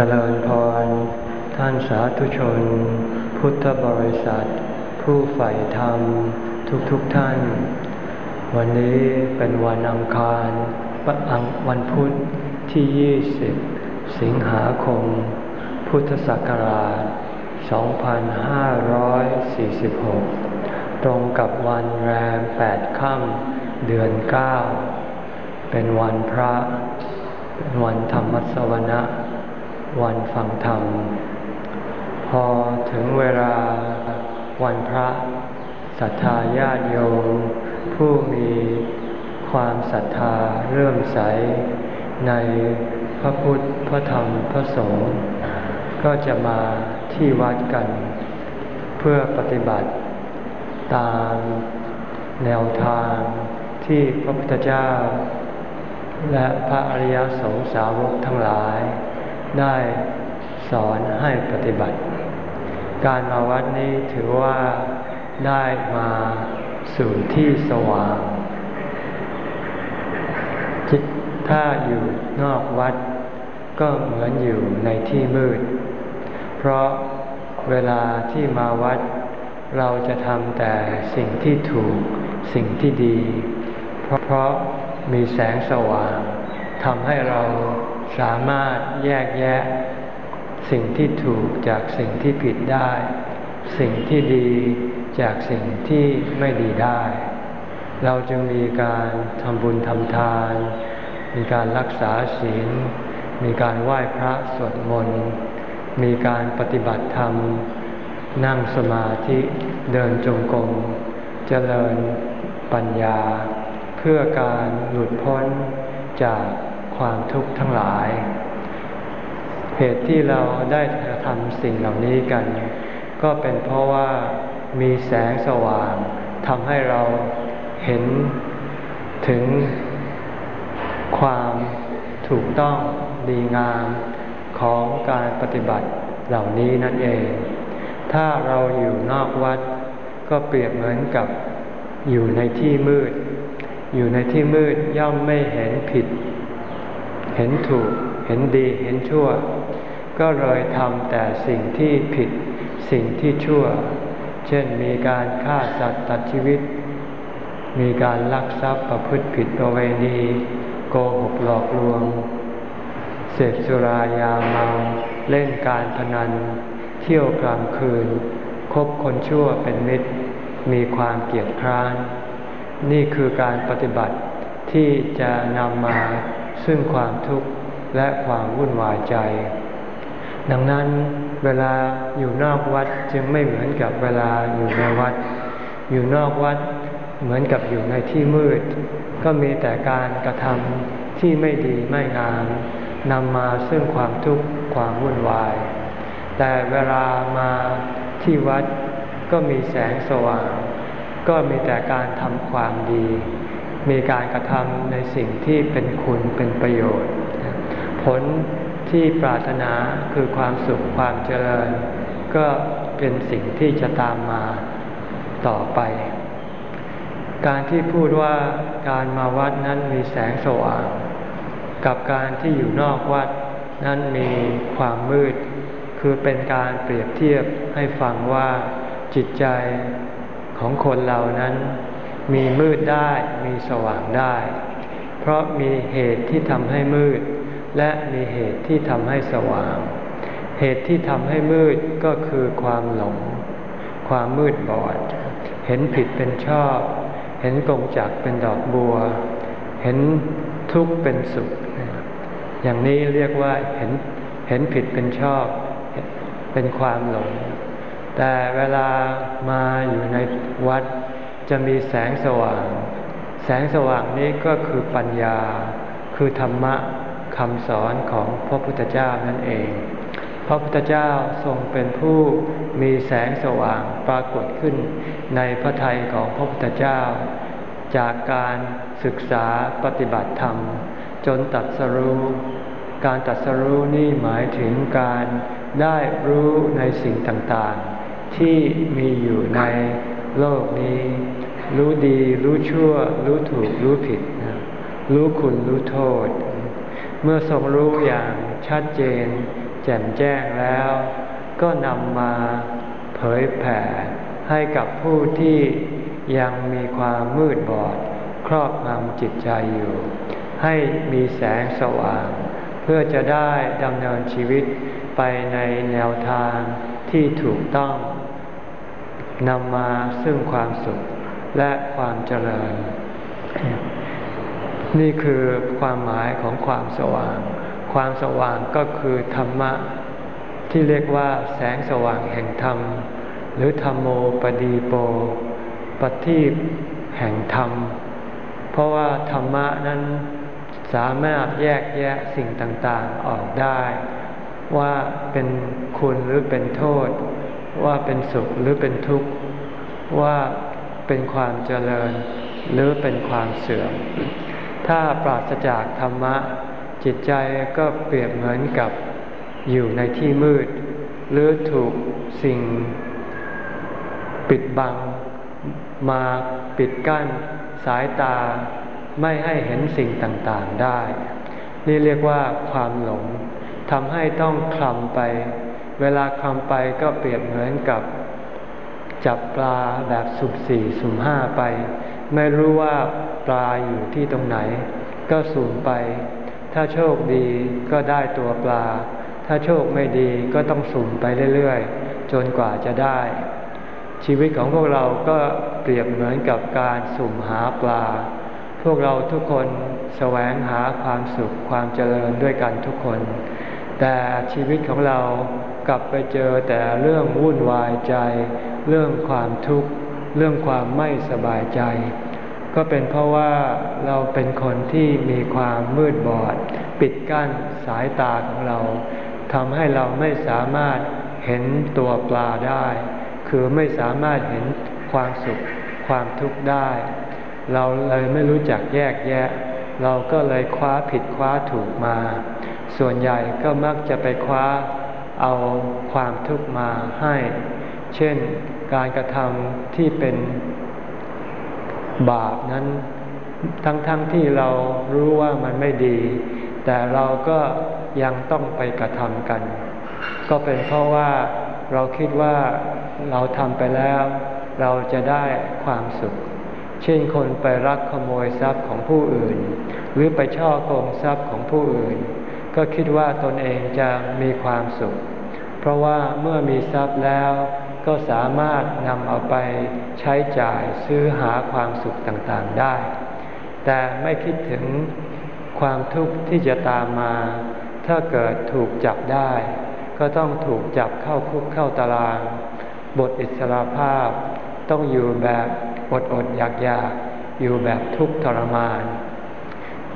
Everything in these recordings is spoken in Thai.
จริญพร ท่านสาธุชน พุทธบริษัท ผู้ใฝ่ธรรมทุกๆทท่าน วันนี้เป็นวันอังคารวันพุธที่ 20 สิงหาคม พุทธศักราช 2546 ตรงกับวันแรม 8 ค่ำเดือน 9 เป็นวันพระ เป็นวันธรรมสวนะ วันฟังธรรม พอถึงเวลาวันพระศรัทธาญาติโยมผู้มีความศรัทธาเริ่มใส ในพระพุทธพระธรรมพระสงฆ์ก็จะมาที่วัดกัน เพื่อปฏิบัติตามแนวทางที่พระพุทธเจ้า และพระอริยสงสาวกทั้งหลาย ได้สอนให้ปฏิบัติ การมาวัดนี้ถือว่าได้มาสู่ที่สว่างถ้าอยู่นอกวัด ก็เหมือนอยู่ในที่มืด เพราะเวลาที่มาวัด เราจะทำแต่สิ่งที่ถูกสิ่งที่ดี เพราะเพราะมีแสงสว่างทำให้เรา สามารถแยกแยะ สิ่งที่ถูกจากสิ่งที่ผิดได้ สิ่งที่ดีจากสิ่งที่ไม่ดีได้ เราจึงมีการทำบุญทำทาน มีการรักษาศีล มีการไหว้พระสวดมนต์ มีการปฏิบัติธรรม นั่งสมาธิเดินจงกรมเจริญปัญญา เพื่อการหลุดพ้นจาก ความทุกข์ทั้งหลาย เหตุที่เราได้ทำสิ่งเหล่านี้กัน ก็เป็นเพราะว่ามีแสงสว่างทำให้เราเห็นถึงความถูกต้องดีงามของการปฏิบัติเหล่านี้นั่นเอง ถ้าเราอยู่นอกวัด ก็เปรียบเหมือนกับอยู่ในที่มืด อยู่ในที่มืดย่อมไม่เห็นผิด เห็นถูก เห็นดีเห็นชั่ว ก็เลยทำแต่สิ่งที่ผิดสิ่งที่ชั่ว เช่นมีการฆ่าสัตว์ตัดชีวิต มีการลักทรัพย์ประพฤติผิดประเวณี โกหกหลอกลวง เสพสุรายาเมาเล่นการพนัน เที่ยวกลางคืน คบคนชั่วเป็นมิตร มีความเกียดคร้าน นี่คือการปฏิบัติที่จะนำมา ซึ่งความทุกข์และความวุ่นวายใจ ดังนั้นเวลาอยู่นอกวัดจึงไม่เหมือนกับเวลาอยู่ในวัด อยู่นอกวัดเหมือนกับอยู่ในที่มืด ก็มีแต่การกระทำที่ไม่ดีไม่งามนำมาซึ่งความทุกข์ความวุ่นวาย แต่เวลามาที่วัดก็มีแสงสว่าง ก็มีแต่การทำความดี มีการกระทำในสิ่งที่เป็นคุณเป็นประโยชน์ ผลที่ปรารถนาคือความสุขความเจริญ ก็เป็นสิ่งที่จะตามมาต่อไป การที่พูดว่าการมาวัดนั้นมีแสงสว่าง กับการที่อยู่นอกวัดนั้นมีความมืด คือเป็นการเปรียบเทียบให้ฟังว่าจิตใจของคนเรานั้น มีมืดได้มีสว่างได้ เพราะมีเหตุที่ทำให้มืด และมีเหตุที่ทำให้สว่าง เหตุที่ทำให้มืดก็คือความหลง ความมืดบอด เห็นผิดเป็นชอบ เห็นกงจักเป็นดอกบัว เห็นทุกข์เป็นสุข อย่างนี้เรียกว่าเห็นเห็นผิดเป็นชอบ เป็นความหลง แต่เวลามาอยู่ในวัด จะมีแสงสว่าง แสงสว่างนี้ก็คือปัญญา คือธรรมะคำสอนของพระพุทธเจ้านั่นเอง พระพุทธเจ้าทรงเป็นผู้มีแสงสว่างปรากฏขึ้น ในพระทัยของพระพุทธเจ้า จากการศึกษาปฏิบัติธรรม จนตัดสรู้การตัดสรู้นี่หมายถึงการได้รู้ในสิ่งต่างๆ ที่มีอยู่ใน โลกนี้ รู้ดี รู้ชั่ว รู้ถูกรู้ผิด รู้คุณรู้โทษ เมื่อทรงรู้อย่างชัดเจน แจ่มแจ้งแล้ว ก็นำมาเผยแผ่ให้กับผู้ที่ยังมีความมืดบอด ครอบงำจิตใจอยู่ ให้มีแสงสว่าง เพื่อจะได้ดำเนินชีวิตไปในแนวทางที่ถูกต้อง นำมาซึ่งความสุขและความเจริญ นี่คือความหมายของความสว่าง ความสว่างก็คือธรรมะ ที่เรียกว่าแสงสว่างแห่งธรรม หรือธรรมโมปดีโปปฏิบแห่งธรรม เพราะว่าธรรมะนั้นสามารถแยกแยะสิ่งต่างๆออกได้ ว่าเป็นคุณหรือเป็นโทษ ว่าเป็นสุขหรือเป็นทุกข์ ว่าเป็นความเจริญหรือเป็นความเสื่อม ถ้าปราศจากธรรมะ จิตใจก็เปรียบเหมือนกับอยู่ในที่มืด หรือถูกสิ่งปิดบัง มาปิดกั้นสายตาไม่ให้เห็นสิ่งต่างๆได้ นี่เรียกว่าความหลงทำให้ต้องคลำไป เวลาคลำไปก็เปรียบเหมือนกับจับปลาแบบสุ่มสี่สุ่มห้าไป ไม่รู้ว่าปลาอยู่ที่ตรงไหน ก็สุ่มไป ถ้าโชคดีก็ได้ตัวปลา ถ้าโชคไม่ดีก็ต้องสุ่มไปเรื่อยๆ จนกว่าจะได้ ชีวิตของพวกเราก็เปรียบเหมือนกับการสุ่มหาปลา พวกเราทุกคนแสวงหาความสุขความเจริญด้วยกันทุกคน แต่ชีวิตของเรา กลับไปเจอแต่เรื่องวุ่นวายใจ เรื่องความทุกข์ เรื่องความไม่สบายใจ ก็เป็นเพราะว่าเราเป็นคนที่มีความมืดบอด ปิดกั้นสายตาของเราทำให้เราไม่สามารถเห็นตัวปลาได้ คือไม่สามารถเห็นความสุข ความทุกข์ได้ เราเลยไม่รู้จักแยกแยะ เราก็เลยคว้าผิดคว้าถูกมา ส่วนใหญ่ก็มักจะไปคว้า เอาความทุกข์มาให้ เช่นการกระทำที่เป็นบาปนั้น ทั้งๆทที่เรารู้ว่ามันไม่ดี แต่เราก็ยังต้องไปกระทำกัน ก็เป็นเพราะว่าเราคิดว่าเราทำไปแล้ว เราจะได้ความสุข เช่นคนไปรักขโมยทรัพย์ของผู้อื่น หรือไปช่อโกงทรัพย์ของผู้อื่น ก็คิดว่าตนเองจะมีความสุข เพราะว่าเมื่อมีทรัพย์แล้วก็สามารถนำเอาไปใช้จ่ายซื้อหาความสุขต่างๆได้ แต่ไม่คิดถึงความทุกข์ที่จะตามมา ถ้าเกิดถูกจับได้ ก็ต้องถูกจับเข้าคุกเข้าตาราง บทอิสระภาพ ต้องอยู่แบบอดอดอยากอยากอยู่แบบทุกข์ทรมาน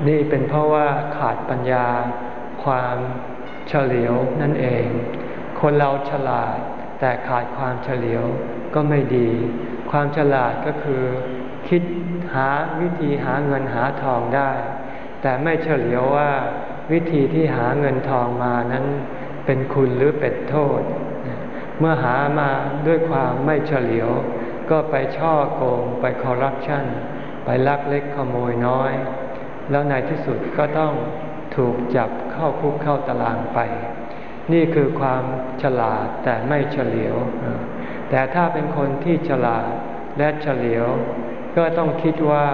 นี่เป็นเพราะว่าขาดปัญญา ความเฉลียวนั่นเอง คนเราฉลาดแต่ขาดความเฉลียวก็ไม่ดี ความฉลาดก็คือ คิดหาวิธีหาเงินหาทองได้ แต่ไม่เฉลียวว่าวิธีที่หาเงินทองมานั้นเป็นคุณหรือเป็นโทษ เมื่อหามาด้วยความไม่เฉลียว ก็ไปช่อโกงไปคอร์รัปชันไปลักเล็กขโมยน้อย แล้วในที่สุดก็ต้อง ถูกจับเข้าคุกเข้าตารางไป นี่คือความฉลาดแต่ไม่เฉลียว แต่ถ้าเป็นคนที่ฉลาดและเฉลียว ก็ต้องคิดว่า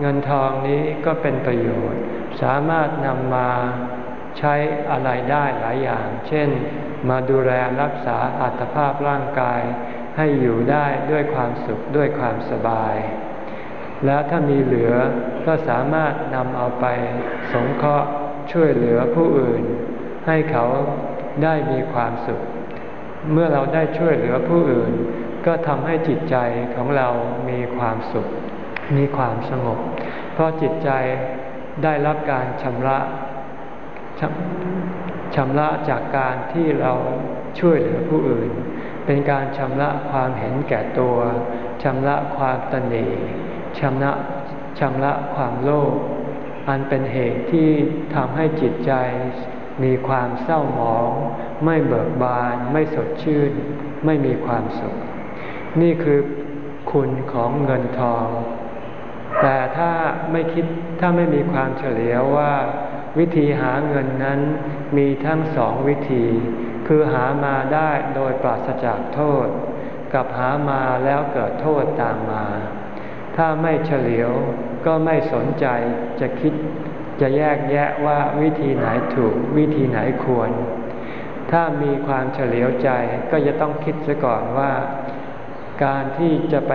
เงินทองนี้ก็เป็นประโยชน์ สามารถนำมาใช้อะไรได้หลายอย่าง เช่น มาดูแลรักษาอัตภาพร่างกาย ให้อยู่ได้ด้วยความสุขด้วยความสบาย แล้วถ้ามีเหลือก็สามารถนำเอาไปสงเคราะห์ ช่วยเหลือผู้อื่น ให้เขาได้มีความสุข เมื่อเราได้ช่วยเหลือผู้อื่น ก็ทำให้จิตใจของเรามีความสุข มีความสงบ เพราะจิตใจได้รับการชำระชำระจากการที่เราช่วยเหลือผู้อื่น เป็นการชำระความเห็นแก่ตัวชำระความตนีชำระชำระความโลภ อันเป็นเหตุที่ทำให้จิตใจมีความเศร้าหมอง ไม่เบิกบาน ไม่สดชื่น ไม่มีความสุข นี่คือคุณของเงินทอง แต่ถ้าไม่คิดถ้าไม่มีความเฉลียวว่า วิธีหาเงินนั้นมีทั้งสองวิธี คือหามาได้โดยปราศจากโทษ กับหามาแล้วเกิดโทษตามมา ถ้าไม่เฉลียว ก็ไม่สนใจจะคิดจะแยกแยะว่าวิธีไหนถูกวิธีไหนควร ถ้ามีความเฉลียวใจก็จะต้องคิดซะก่อนว่า การที่จะไป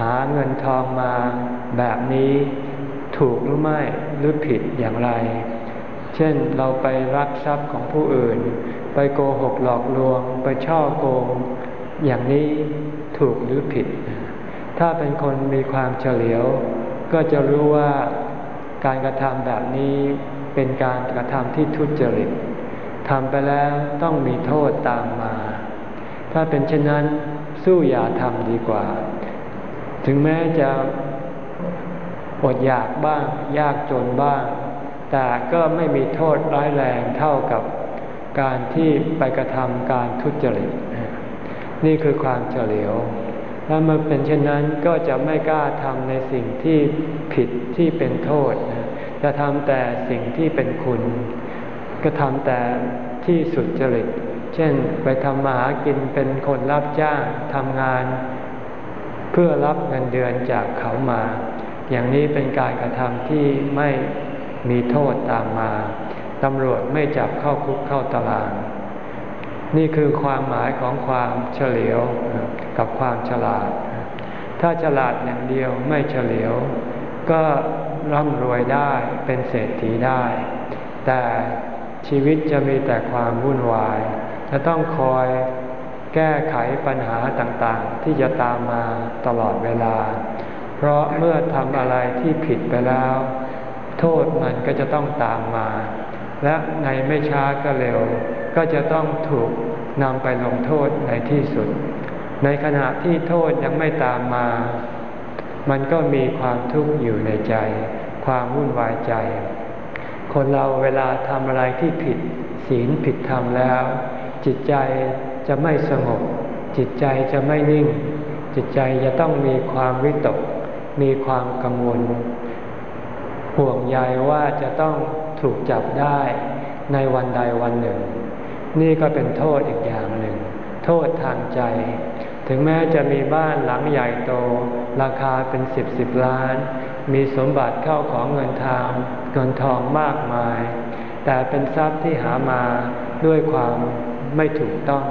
หาเงินทองมาแบบนี้ถูกหรือไม่หรือผิดอย่างไร เช่นเราไปรักทรัพย์ของผู้อื่น ไปโกหกหลอกลวง ไปช่อโกง อย่างนี้ถูกหรือผิด ถ้าเป็นคนมีความเฉลียว ก็จะรู้ว่าการกระทำแบบนี้เป็นการกระทำที่ทุจริตทำไปแล้วต้องมีโทษตามมา ถ้าเป็นเช่นนั้นสู้อย่าทำดีกว่า ถึงแม้จะอดอยากบ้าง ยากจนบ้าง แต่ก็ไม่มีโทษร้ายแรงเท่ากับการที่ไปกระทำการทุจริต นี่คือความเฉลียว ถ้ามันเป็นเช่นนั้นก็จะไม่กล้าทำในสิ่งที่ผิดที่เป็นโทษ จะทำแต่สิ่งที่เป็นคุณ ก็ทำแต่ที่สุดจริต เช่นไปทำมาหากินเป็นคนรับจ้างทำงาน เพื่อรับเงินเดือนจากเขามา อย่างนี้เป็นการกระทำที่ไม่มีโทษตามมาตำรวจไม่จับเข้าคุกเข้าตาราง นี่คือความหมายของความเฉลียว กับความฉลาด ถ้าฉลาดอย่างเดียวไม่เฉลียว ก็ร่ำรวยได้เป็นเศรษฐีได้ แต่ชีวิตจะมีแต่ความวุ่นวาย จะต้องคอยแก้ไขปัญหาต่างๆ ที่จะตามมาตลอดเวลา เพราะเมื่อทำอะไรที่ผิดไปแล้ว โทษมันก็จะต้องตามมา และในไม่ช้าก็เร็ว ก็จะต้องถูกนำไปลงโทษในที่สุด ในขณะที่โทษยังไม่ตามมา มันก็มีความทุกข์อยู่ในใจ ความวุ่นวายใจ คนเราเวลาทำอะไรที่ผิดศีลผิดธรรมแล้ว จิตใจจะไม่สงบ จิตใจจะไม่นิ่ง จิตใจจะต้องมีความวิตก มีความกังวล ห่วงใยว่าจะต้องถูกจับได้ในวันใดวันหนึ่ง นี่ก็เป็นโทษอีกอย่างหนึ่ง โทษทางใจ ถึงแม้จะมีบ้านหลังใหญ่โต ราคาเป็นสิบสิบล้าน มีสมบัติเข้าของเงินทางเงินทองมากมาย แต่เป็นทรัพย์ที่หามาด้วยความไม่ถูกต้อง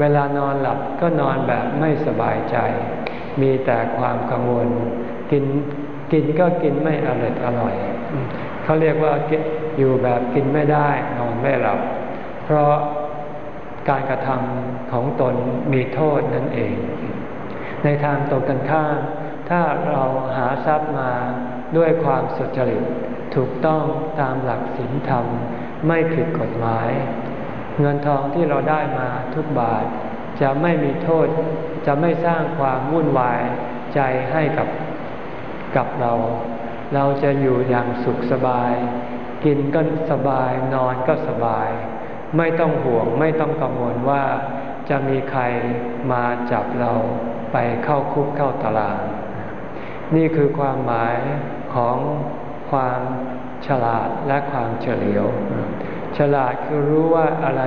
เวลานอนหลับก็นอนแบบไม่สบายใจ มีแต่ความกังวล กินกินก็กินไม่อร่อยอร่อย เขาเรียกว่าอยู่แบบกินไม่ได้นอนไม่หลับ เพราะการกระทำ ของตนมีโทษนั่นเอง ในทางตรงกันข้ามถ้าเราหาทรัพย์มาด้วยความสุจริตถูกต้องตามหลักศีลธรรมไม่ผิดกฎหมาย เงินทองที่เราได้มาทุกบาท จะไม่มีโทษจะไม่สร้างความวุ่นวายใจให้กับกับเรา เราจะอยู่อย่างสุขสบาย กินก็สบายนอนก็สบาย ไม่ต้องห่วงไม่ต้องกังวลว่า จะมีใครมาจับเราไปเข้าคุกเข้าตาราง นี่คือความหมายของความฉลาดและความเฉลียว ฉลาดคือรู้ว่าอะไร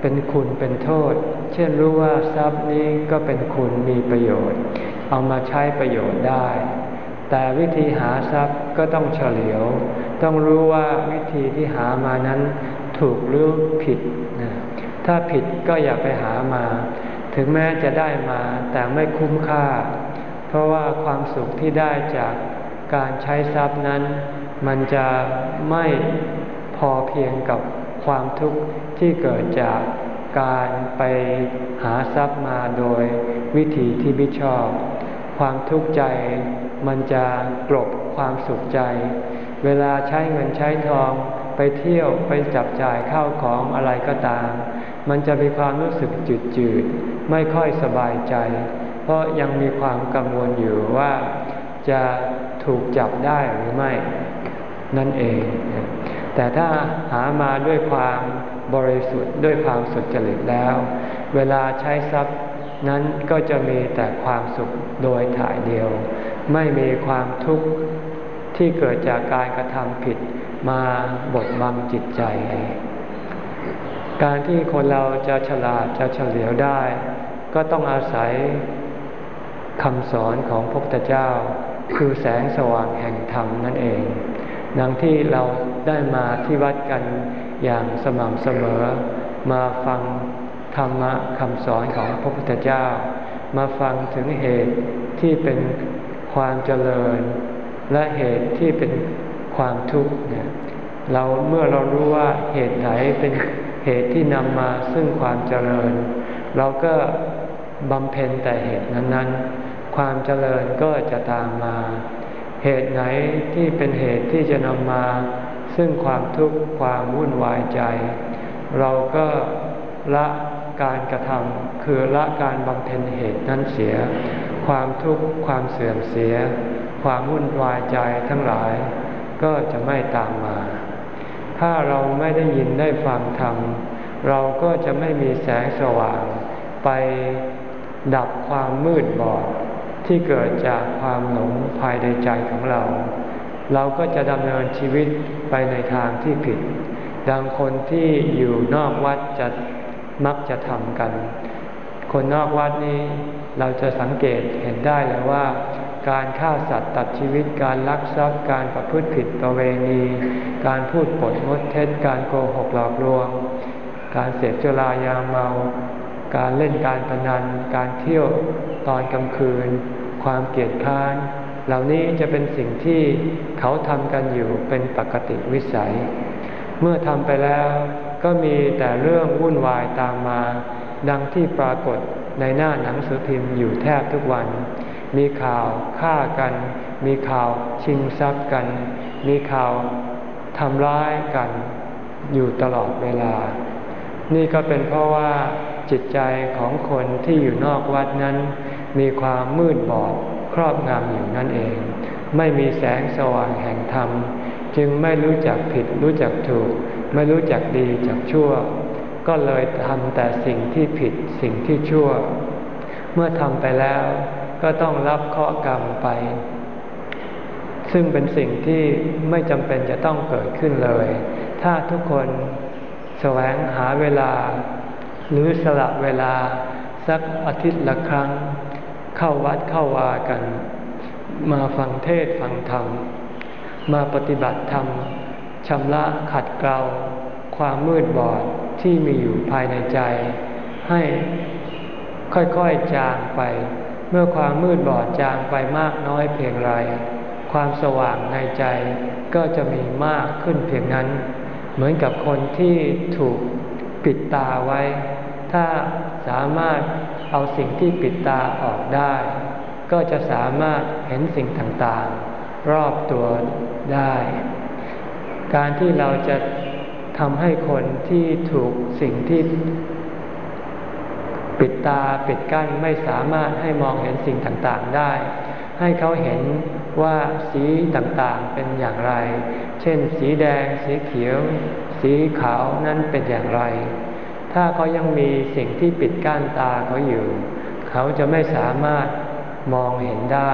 เป็นคุณเป็นโทษ เช่นรู้ว่าทรัพย์นี้ก็เป็นคุณมีประโยชน์ เอามาใช้ประโยชน์ได้ แต่วิธีหาทรัพย์ก็ต้องเฉลียว ต้องรู้ว่าวิธีที่หามานั้นถูกหรือผิด ถ้าผิดก็อย่าไปหามา ถึงแม้จะได้มาแต่ไม่คุ้มค่า เพราะว่าความสุขที่ได้จากการใช้ทรัพย์นั้น มันจะไม่พอเพียงกับความทุกข์ที่เกิดจากการไปหาทรัพย์มาโดยวิธีที่ไม่ชอบ ความทุกข์ใจมันจะกลบความสุขใจ เวลาใช้เงินใช้ทองไปเที่ยวไปจับจ่ายข้าวของอะไรก็ตาม มันจะมีความรู้สึกจืดจืดไม่ค่อยสบายใจ เพราะยังมีความกังวลอยู่ว่าจะถูกจับได้หรือไม่ นั่นเอง แต่ถ้าหามาด้วยความบริสุทธิ์ด้วยความสุจริตแล้ว เวลาใช้ทรัพย์นั้นก็จะมีแต่ความสุขโดยถ่ายเดียว ไม่มีความทุกข์ที่เกิดจากการกระทำผิดมาบดบังจิตใจ การที่คนเราจะฉลาดจะเฉลียวได้ ก็ต้องอาศัยคำสอนของพระพุทธเจ้า คือแสงสว่างแห่งธรรมนั่นเองดังที่เราได้มาที่วัดกันอย่างสม่ำเสมอ มาฟังธรรมะคำสอนของพระพุทธเจ้า มาฟังถึงเหตุที่เป็นความเจริญ และเหตุที่เป็นความทุกข์เนี่ยเราเมื่อเรารู้ว่าเหตุไหนเป็น เหตุที่นำมาซึ่งความเจริญ เราก็บำเพ็ญแต่เหตุนั้นๆ ความเจริญก็จะตามมา เหตุไหนที่เป็นเหตุที่จะนำมา ซึ่งความทุกข์ความวุ่นวายใจ เราก็ละการกระทำคือละการบำเพ็ญเหตุนั้นเสีย ความทุกข์ความเสื่อมเสีย ความวุ่นวายใจทั้งหลาย ก็จะไม่ตามมา ถ้าเราไม่ได้ยินได้ฟังธรรม เราก็จะไม่มีแสงสว่างไปดับความมืดบอดที่เกิดจากความหลงภายในใจของเรา เราก็จะดำเนินชีวิตไปในทางที่ผิด ดังคนที่อยู่นอกวัดจะมักจะทำกัน คนนอกวัดนี้เราจะสังเกตเห็นได้เลยว่า การฆ่าสัตว์ตัดชีวิตการลักทรัพย์การประพฤติผิดประเวณี การพูดปดมดเท็จการโกหกหลอกลวง การเสพจุรายาเมา การเล่นการพนัน การเที่ยวตอนกลางคืน ความเกลียดค้าน เหล่านี้จะเป็นสิ่งที่เขาทำกันอยู่เป็นปกติวิสัย เมื่อทำไปแล้วก็มีแต่เรื่องวุ่นวายตามมา ดังที่ปรากฏในหน้าหนังสือพิมพ์อยู่แทบทุกวัน มีข่าวฆ่ากัน มีข่าวชิงทรัพย์กัน มีข่าวทำร้ายกัน อยู่ตลอดเวลา นี่ก็เป็นเพราะว่าจิตใจของคนที่อยู่นอกวัดนั้น มีความมืดบอดครอบงำอยู่นั่นเอง ไม่มีแสงสว่างแห่งธรรม จึงไม่รู้จักผิดรู้จักถูก ไม่รู้จักดีจากชั่ว ก็เลยทำแต่สิ่งที่ผิดสิ่งที่ชั่ว เมื่อทำไปแล้ว ก็ต้องรับเคราะห์กรรมไป ซึ่งเป็นสิ่งที่ไม่จำเป็นจะต้องเกิดขึ้นเลย ถ้าทุกคนแสวงหาเวลา หรือสละเวลาสักอาทิตย์ละครั้ง เข้าวัดเข้าวากัน มาฟังเทศฟังธรรม มาปฏิบัติธรรมชำระขัดเกลาความมืดบอดที่มีอยู่ภายในใจ ให้ค่อยๆจางไป เมื่อความมืดบอดจางไปมากน้อยเพียงไร ความสว่างในใจก็จะมีมากขึ้นเพียงนั้น เหมือนกับคนที่ถูกปิดตาไว้ ถ้าสามารถเอาสิ่งที่ปิดตาออกได้ ก็จะสามารถเห็นสิ่งต่างๆ รอบตัวได้ การที่เราจะทำให้คนที่ถูกสิ่งที่ ปิดตาปิดกั้นไม่สามารถให้มองเห็นสิ่งต่างๆได้ ให้เขาเห็นว่าสีต่างๆเป็นอย่างไร เช่น สีแดง สีเขียว สีขาวนั้นเป็นอย่างไร ถ้าเขายังมีสิ่งที่ปิดกั้นตาเขาอยู่ เขาจะไม่สามารถมองเห็นได้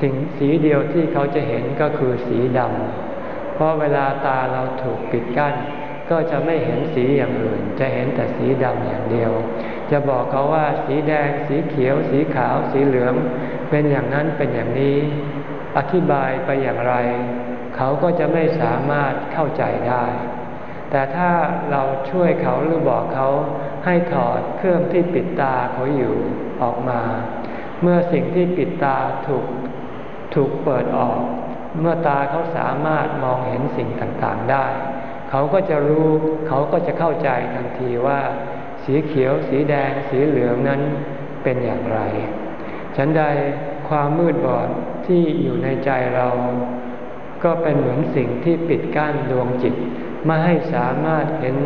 สิ่งสีเดียวที่เขาจะเห็นก็คือสีดำเพราะเวลาตาเราถูกปิดกั้น ก็จะไม่เห็นสีอย่างอื่น จะเห็นแต่สีดำอย่างเดียว จะบอกเขาว่าสีแดง สีเขียว สีขาว สีเหลือง เป็นอย่างนั้นเป็นอย่างนี้ อธิบายไปอย่างไร เขาก็จะไม่สามารถเข้าใจได้ แต่ถ้าเราช่วยเขาหรือบอกเขาให้ถอดเครื่องที่ปิดตาเขาอยู่ออกมา เมื่อสิ่งที่ปิดตาถูกถูกเปิดออก เมื่อตาเขาสามารถมองเห็นสิ่งต่างๆได้ เขาก็จะรู้เขาก็จะเข้าใจทันทีว่า สีเขียว สีแดง สีเหลืองนั้นเป็นอย่างไร ฉันใดความมืดบอดที่อยู่ในใจเรา ก็เป็นเหมือนสิ่งที่ปิดกั้นดวงจิตไม่ให้สามารถเห็น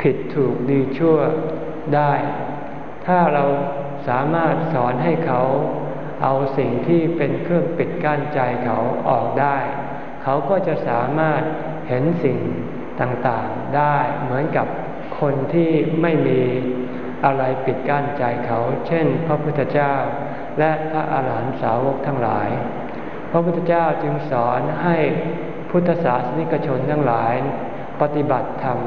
ผิดถูกดีชั่วได้ ถ้าเราสามารถสอนให้เขาเอาสิ่งที่เป็นเครื่องปิดกั้นใจเขาออกได้ เขาก็จะสามารถเห็นสิ่งต่างๆได้เหมือนกับ คนที่ไม่มีอะไรปิดกั้นใจเขา เช่น พระพุทธเจ้า และพระอาหารหันตสาวกทั้งหลาย พระพุทธเจ้าจึงสอนให้พพุทธศาสนิกชนทั้งหลาย ปฏิบัติธรรม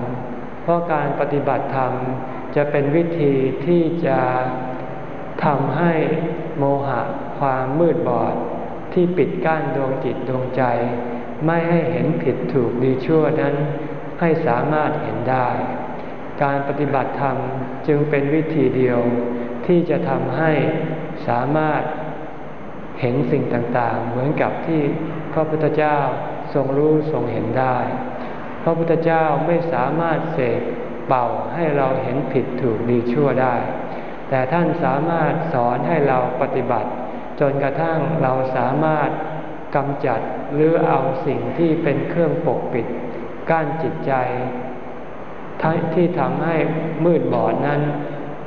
เพราะการปฏิบัติธรรมจะเป็นวิธีที่จะทำให้โมหะความมืดบอดที่ปิดกั้นดวงจิตดวงใจ ไม่ให้เห็นผิดถูกดีชั่วนั้นให้สามารถเห็นได้ การปฏิบัติธรรมจึงเป็นวิธีเดียวที่จะทำให้สามารถเห็นสิ่งต่างๆ เหมือนกับที่พระพุทธเจ้าทรงรู้ทรงเห็นได้ พระพุทธเจ้าไม่สามารถเสกเป่าให้เราเห็นผิดถูกดีชั่วได้ แต่ท่านสามารถสอนให้เราปฏิบัติ จนกระทั่งเราสามารถกำจัดหรือเอาสิ่งที่เป็นเครื่องปกปิดกั้นจิตใจ ที่ทำให้มืดบอดนั้น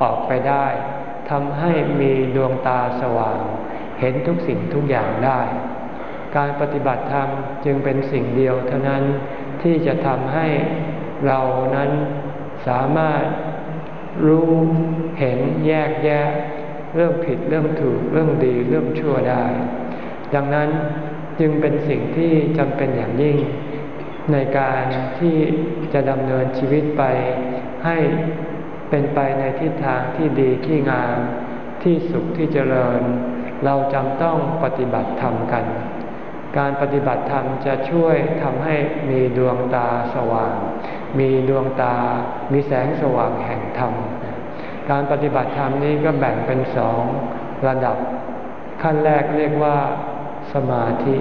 ออกไปได้ทำให้มีดวงตาสว่าง เห็นทุกสิ่งทุกอย่างได้ การปฏิบัติธรรมจึงเป็นสิ่งเดียวเท่านั้นที่จะทำให้เรานั้นสามารถรู้เห็นแยกแยะ เรื่องผิดเรื่องถูกเรื่องดีเรื่องชั่วได้ ดังนั้นจึงเป็นสิ่งที่จำเป็นอย่างยิ่ง ในการที่จะดำเนินชีวิตไปให้เป็นไปในทิศทางที่ดีที่งาม ที่สุขที่เจริญ เราจำต้องปฏิบัติธรรมกัน การปฏิบัติธรรมจะช่วยทำให้มีดวงตาสว่าง มีดวงตา มีแสงสว่างแห่งธรรม การปฏิบัติธรรมนี้ก็แบ่งเป็นสองระดับ ขั้นแรกเรียกว่าสมาธิ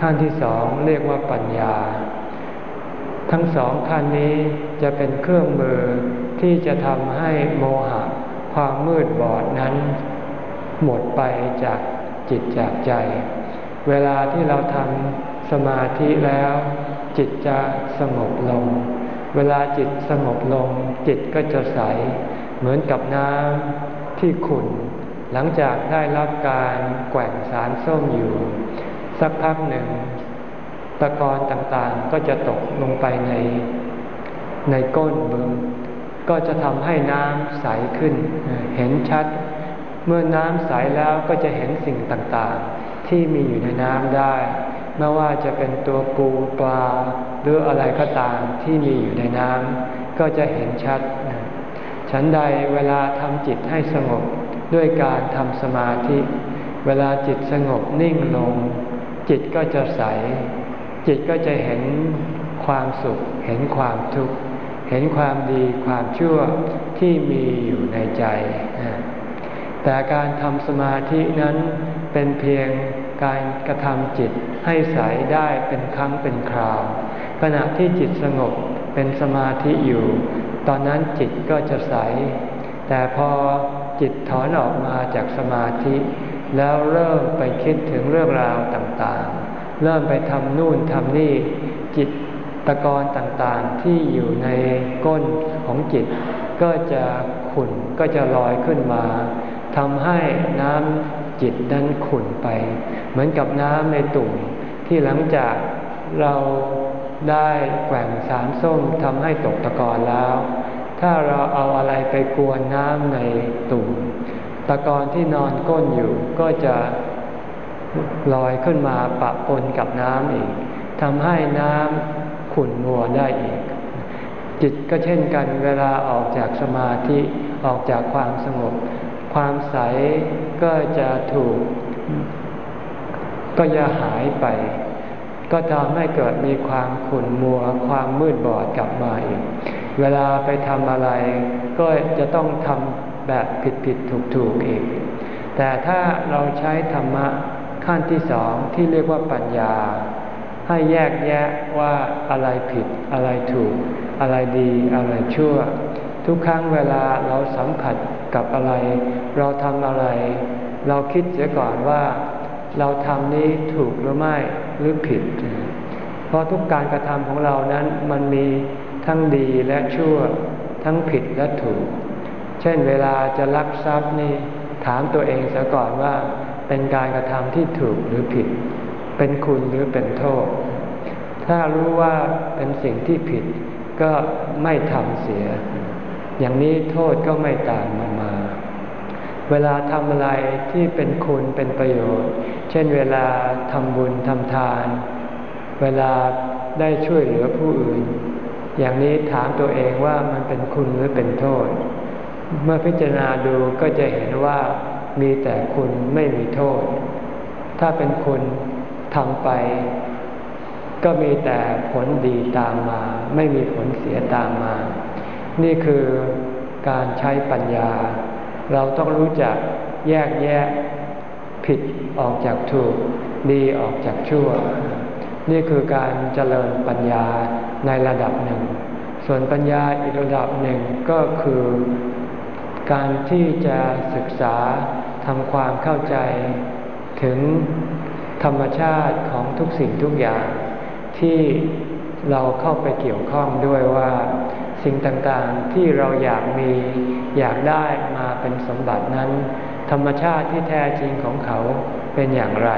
ขั้นที่สองเรียกว่าปัญญา ทั้งสองขั้นนี้จะเป็นเครื่องมือที่จะทำให้โมหะความมืดบอดนั้น หมดไปจากจิตจากใจ เวลาที่เราทำสมาธิแล้ว จิตจะสงบลง เวลาจิตสงบลง จิตก็จะใส เหมือนกับน้ำที่ขุ่นหลังจากได้รับการแกว่งสารส้มอยู่ สักพักหนึ่ง ตะกอนต่างๆก็จะตกลงไปในในก้นบึง ก็จะทำให้น้ำใสขึ้น เห็นชัด เมื่อน้ำใสแล้วก็จะเห็นสิ่งต่างๆ ที่มีอยู่ในน้ำได้ ไม่ว่าจะเป็นตัวปูปลาหรืออะไรก็ตามที่มีอยู่ในน้ำก็จะเห็นชัด ฉันใดเวลาทำจิตให้สงบด้วยการทำสมาธิ เวลาจิตสงบนิ่งลง จิตก็จะใส จิตก็จะเห็นความสุข เห็นความทุกข์ เห็นความดีความชั่วที่มีอยู่ในใจ แต่การทำสมาธินั้นเป็นเพียงการกระทำจิตให้ใสได้เป็นครั้งเป็นคราว ขณะที่จิตสงบเป็นสมาธิอยู่ ตอนนั้นจิตก็จะใส แต่พอจิตถอนออกมาจากสมาธิ แล้วเริ่มไปคิดถึงเรื่องราวต่างๆ เริ่มไปทำนู่นทำนี่ จิตตะกอนต่างๆ ที่อยู่ในก้นของจิต ก็จะขุ่นก็จะลอยขึ้นมาทำให้น้ำจิตนั้นขุ่นไป เหมือนกับน้ำในตุ่มที่หลังจากเราได้แกว่งสารส้มทำให้ตกตะกอนแล้ว ถ้าเราเอาอะไรไปกวนน้ำในตุ่มตะกอนที่นอนก้นอยู่ก็จะ ลอยขึ้นมาปะปนกับน้ำอีกทำให้น้ำขุ่นมัวได้อีก จิตก็เช่นกันเวลาออกจากสมาธิออกจากความสงบ ความใสก็จะถูก ก็จะหายไป ก็ทำให้เกิดมีความขุ่นมัว ความมืดบอดกลับมาอีก เวลาไปทำอะไร ก็จะต้องทำแบบผิดผิดถูกถูกอีก แต่ถ้าเราใช้ธรรมะ ขั้นที่สองที่เรียกว่าปัญญา ให้แยกแยะว่าอะไรผิด อะไรถูก อะไรดีอะไรชั่ว ทุกครั้งเวลาเราสัมผัสกับอะไร เราทำอะไร เราคิดเสียก่อนว่า เราทำนี้ถูกหรือไม่หรือผิด เพราะทุกการกระทำของเรานั้นมันมีทั้งดีและชั่ว ทั้งผิดและถูก เช่นเวลาจะลักทรัพย์นี่ถามตัวเองเสียก่อนว่า เป็นการกระทำที่ถูกหรือผิด เป็นคุณหรือเป็นโทษ ถ้ารู้ว่าเป็นสิ่งที่ผิดก็ไม่ทำเสีย อย่างนี้โทษก็ไม่ตามมามา เวลาทำอะไรที่เป็นคุณเป็นประโยชน์ เช่นเวลาทำบุญทำทาน เวลาได้ช่วยเหลือผู้อื่น อย่างนี้ถามตัวเองว่ามันเป็นคุณหรือเป็นโทษ เมื่อพิจารณาดูก็จะเห็นว่า มีแต่คุณไม่มีโทษ ถ้าเป็นคุณทำไป ก็มีแต่ผลดีตามมา ไม่มีผลเสียตามมา นี่คือการใช้ปัญญา เราต้องรู้จักแยกแยะ ผิดออกจากถูก ดีออกจากชั่ว นี่คือการเจริญปัญญาในระดับหนึ่ง ส่วนปัญญาอีกระดับหนึ่งก็คือ การที่จะศึกษาทำความเข้าใจถึงธรรมชาติของทุกสิ่งทุกอย่าง ที่เราเข้าไปเกี่ยวข้องด้วยว่า สิ่งต่างๆที่เราอยากมีอยากได้มาเป็นสมบัตินั้น ธรรมชาติที่แท้จริงของเขาเป็นอย่างไร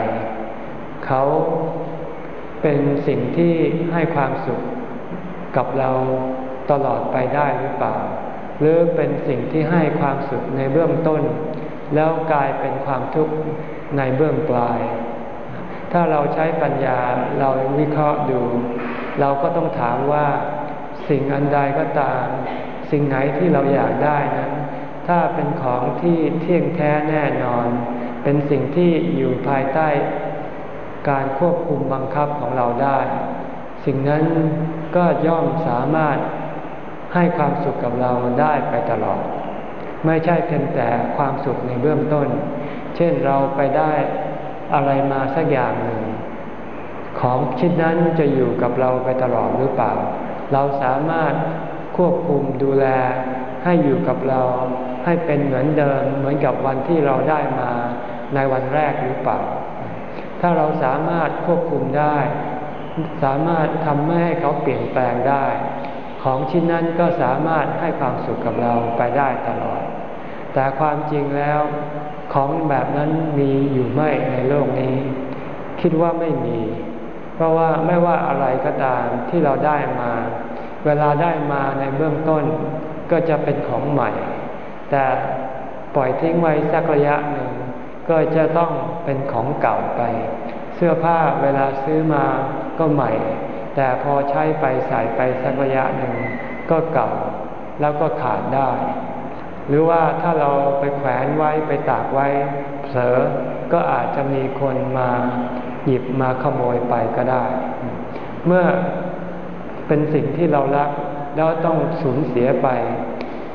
เขาเป็นสิ่งที่ให้ความสุขกับเราตลอดไปได้หรือเปล่า หรือเป็นสิ่งที่ให้ความสุขในเบื้องต้น แล้วกลายเป็นความทุกข์ในเบื้องปลาย ถ้าเราใช้ปัญญาเราวิเคราะห์ดู เราก็ต้องถามว่าสิ่งอันใดก็ตาม สิ่งไหนที่เราอยากได้นั้นถ้าเป็นของที่เที่ยงแท้แน่นอน เป็นสิ่งที่อยู่ภายใต้การควบคุมบังคับของเราได้ สิ่งนั้นก็ย่อมสามารถ ให้ความสุขกับเราได้ไปตลอด ไม่ใช่เพียงแต่ความสุขในเบื้องต้น เช่นเราไปได้อะไรมาสักอย่างหนึ่ง ของชิ้นนั้นจะอยู่กับเราไปตลอดหรือเปล่า เราสามารถควบคุมดูแลให้อยู่กับเราให้เป็นเหมือนเดิมเหมือนกับวันที่เราได้มาในวันแรกหรือเปล่า ถ้าเราสามารถควบคุมได้ สามารถทำให้เขาเปลี่ยนแปลงได้ ของชิ้นนั้นก็สามารถให้ความสุขกับเราไปได้ตลอด แต่ความจริงแล้วของแบบนั้นมีอยู่ไม่ในโลกนี้ คิดว่าไม่มี เพราะว่าไม่ว่าอะไรก็ตามที่เราได้มา เวลาได้มาในเบื้องต้น ก็จะเป็นของใหม่ แต่ปล่อยทิ้งไว้สักระยะหนึ่ง ก็จะต้องเป็นของเก่าไป เสื้อผ้าเวลาซื้อมาก็ใหม่ แต่พอใช้ไปใส่ไปสักระยะหนึ่งก็เก่าแล้วก็ขาดได้ หรือว่าถ้าเราไปแขวนไว้ไปตากไว้เผลอก็อาจจะมีคนมาหยิบมาขโมยไปก็ได้ เมื่อเป็นสิ่งที่เรารักแล้วต้องสูญเสียไป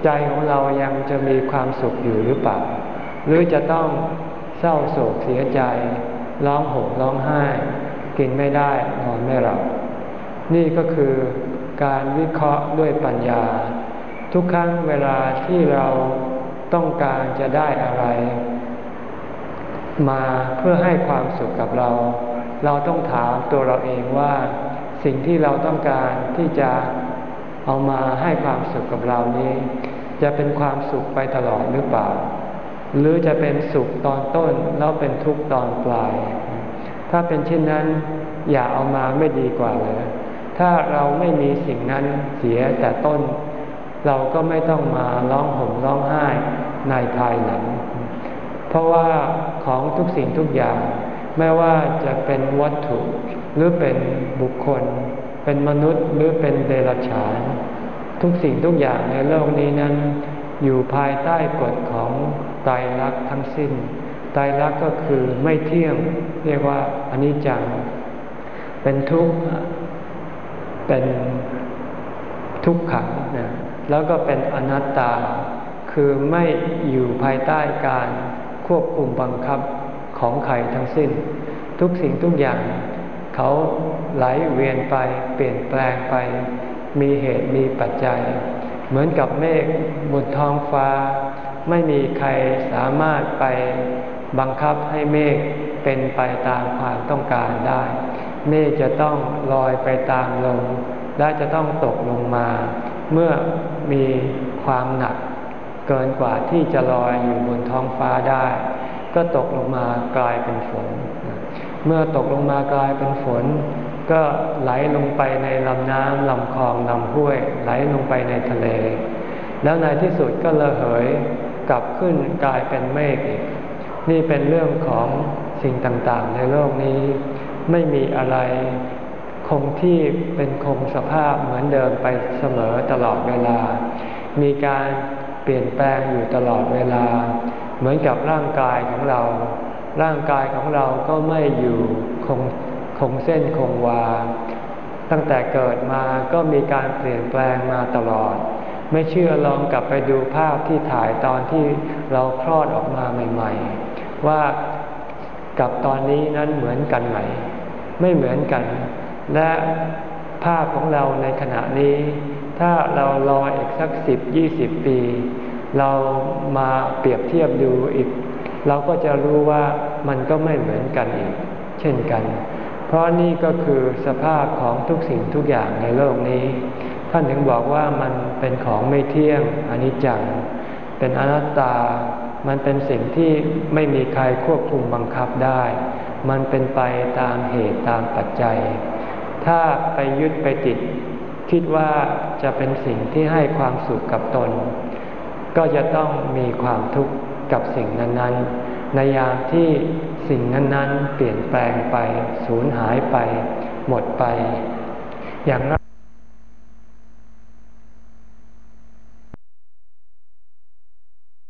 ใจของเรายังจะมีความสุขอยู่หรือเปล่า หรือจะต้องเศร้าโศกเสียใจ ร้องห่มร้องไห้ กินไม่ได้นอนไม่หลับ นี่ก็คือการวิเคราะห์ด้วยปัญญา ทุกครั้งเวลาที่เราต้องการจะได้อะไร มาเพื่อให้ความสุขกับเรา เราต้องถามตัวเราเองว่า สิ่งที่เราต้องการที่จะเอามาให้ความสุขกับเรานี้ จะเป็นความสุขไปตลอดหรือเปล่า หรือจะเป็นสุขตอนต้นแล้วเป็นทุกข์ตอนปลาย ถ้าเป็นเช่นนั้นอย่าเอามาไม่ดีกว่าเลย ถ้าเราไม่มีสิ่งนั้นเสียแต่ต้น เราก็ไม่ต้องมาร้องห่มร้องไห้ในภายหลัง เพราะว่าของทุกสิ่งทุกอย่าง ไม่ว่าจะเป็นวัตถุหรือเป็นบุคคล เป็นมนุษย์หรือเป็นเดรัจฉาน ทุกสิ่งทุกอย่างในโลกนี้นั้น อยู่ภายใต้กฎของไตรลักทั้งสิ้นไตรลักก็คือไม่เที่ยง เรียกว่าอนิจจัง เป็นทุกข์ เป็นทุกขังนะแล้วก็เป็นอนัตตา คือไม่อยู่ภายใต้การควบคุมบังคับของใครทั้งสิ้น ทุกสิ่งทุกอย่าง เขาไหลเวียนไปเปลี่ยนแปลงไป มีเหตุมีปัจจัย เหมือนกับเมฆบนท้องฟ้า ไม่มีใครสามารถไปบังคับให้เมฆเป็นไปตามความต้องการได้ เมฆจะต้องลอยไปตามลมและจะต้องตกลงมา เมื่อมีความหนักเกินกว่าที่จะลอยอยู่บนท้องฟ้าได้ ก็ตกลงมากลายเป็นฝน เมื่อตกลงมากลายเป็นฝน ก็ไหลลงไปในลำน้ำลำคลองลำห้วย ไหลลงไปในทะเล แล้วในที่สุดก็ระเหยกลับขึ้นกลายเป็นเมฆอีก นี่เป็นเรื่องของสิ่งต่างๆ ในโลกนี้ ไม่มีอะไรคงที่เป็นคงสภาพเหมือนเดิมไปเสมอตลอดเวลา มีการเปลี่ยนแปลงอยู่ตลอดเวลา เหมือนกับร่างกายของเรา ร่างกายของเราก็ไม่อยู่คงคงเส้นคงวา ตั้งแต่เกิดมาก็มีการเปลี่ยนแปลงมาตลอด ไม่เชื่อลองกลับไปดูภาพที่ถ่ายตอนที่เราคลอดออกมาใหม่ ๆ ว่ากับตอนนี้นั้นเหมือนกันไหม ไม่เหมือนกัน และภาพของเราในขณะนี้ ถ้าเรารออีกสักสิบยี่สิบปี เรามาเปรียบเทียบดูอีก เราก็จะรู้ว่ามันก็ไม่เหมือนกันอีก เช่นกัน เพราะนี่ก็คือสภาพของทุกสิ่งทุกอย่างในโลกนี้ ท่านถึงบอกว่ามันเป็นของไม่เที่ยงอนิจจัง เป็นอนัตตา มันเป็นสิ่งที่ไม่มีใครควบคุมบังคับได้ มันเป็นไปตามเหตุตามปัจจัย ถ้าไปยึดไปติด คิดว่าจะเป็นสิ่งที่ให้ความสุขกับตน ก็จะต้องมีความทุกข์กับสิ่งนั้นๆ ในยามที่สิ่งนั้นๆ เปลี่ยนแปลงไป สูญหายไป หมดไป อย่างนั้น